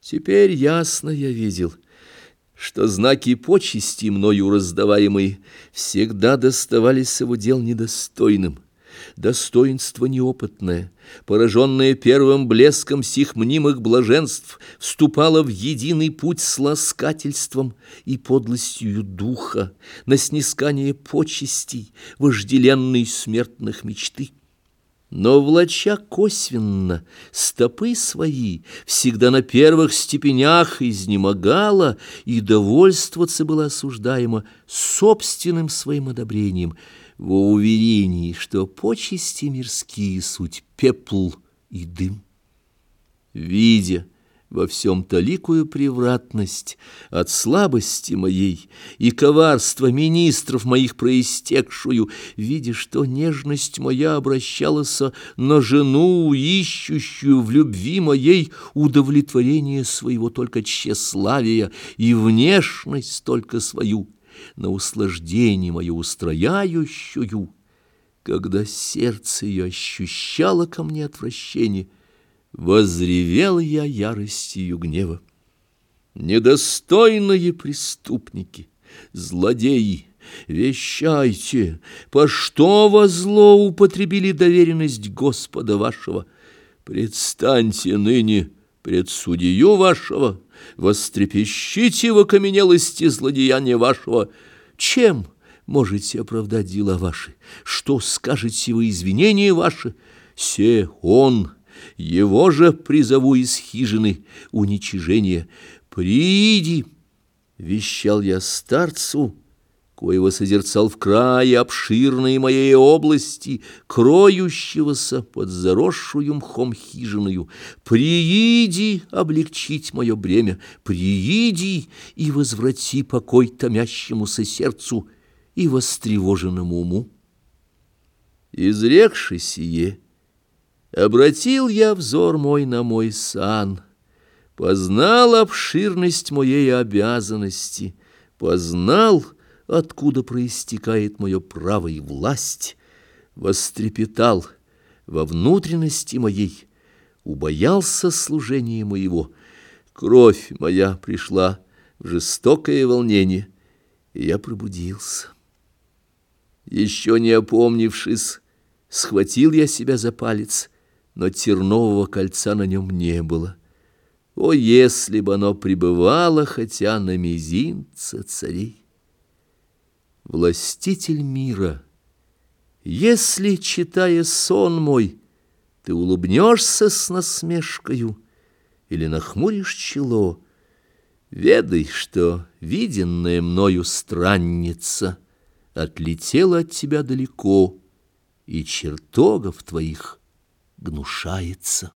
Теперь ясно я видел, что знаки почести, мною раздаваемые, всегда доставались его дел недостойным. Достоинство неопытное, пораженное первым блеском сих мнимых блаженств, вступало в единый путь с ласкательством и подлостью духа, на снискание почестей, вожделенной смертных мечты. Но, влача косвенно, стопы свои всегда на первых степенях изнемогала, и довольствоваться было осуждаемо собственным своим одобрением, во уверении, что почести мирские суть пепл и дым. Видя, во всем таликую превратность от слабости моей и коварства министров моих проистекшую, видя, что нежность моя обращалась на жену, ищущую в любви моей удовлетворение своего только тщеславия и внешность только свою, на услаждение мое устрояющую, когда сердце ее ощущало ко мне отвращение — Возревел я яростью гнева. Недостойные преступники, злодеи, вещайте, по что во зло употребили доверенность Господа вашего? Предстаньте ныне пред судью вашего, вострепещите в окаменелости злодеяния вашего. Чем можете оправдать дела ваши? Что скажете вы извинения ваши? Се он — его же призову из хижины уничижения. «Приди!» — вещал я старцу, коего созерцал в крае обширной моей области, кроющегося под заросшую мхом хижиною. «Прииди облегчить мое бремя, прииди и возврати покой томящемуся сердцу и востревоженному уму». Изрекши сие, — Обратил я взор мой на мой сан, Познал обширность моей обязанности, Познал, откуда проистекает мое право и власть, Вострепетал во внутренности моей, Убоялся служения моего, Кровь моя пришла в жестокое волнение, И я пробудился. Еще не опомнившись, схватил я себя за палец — но тернового кольца на нем не было. О, если бы оно пребывало хотя на мизинце царей! Властитель мира, если, читая сон мой, ты улыбнешься с насмешкою или нахмуришь чело, ведай, что виденная мною странница отлетела от тебя далеко, и чертогов твоих гнушается.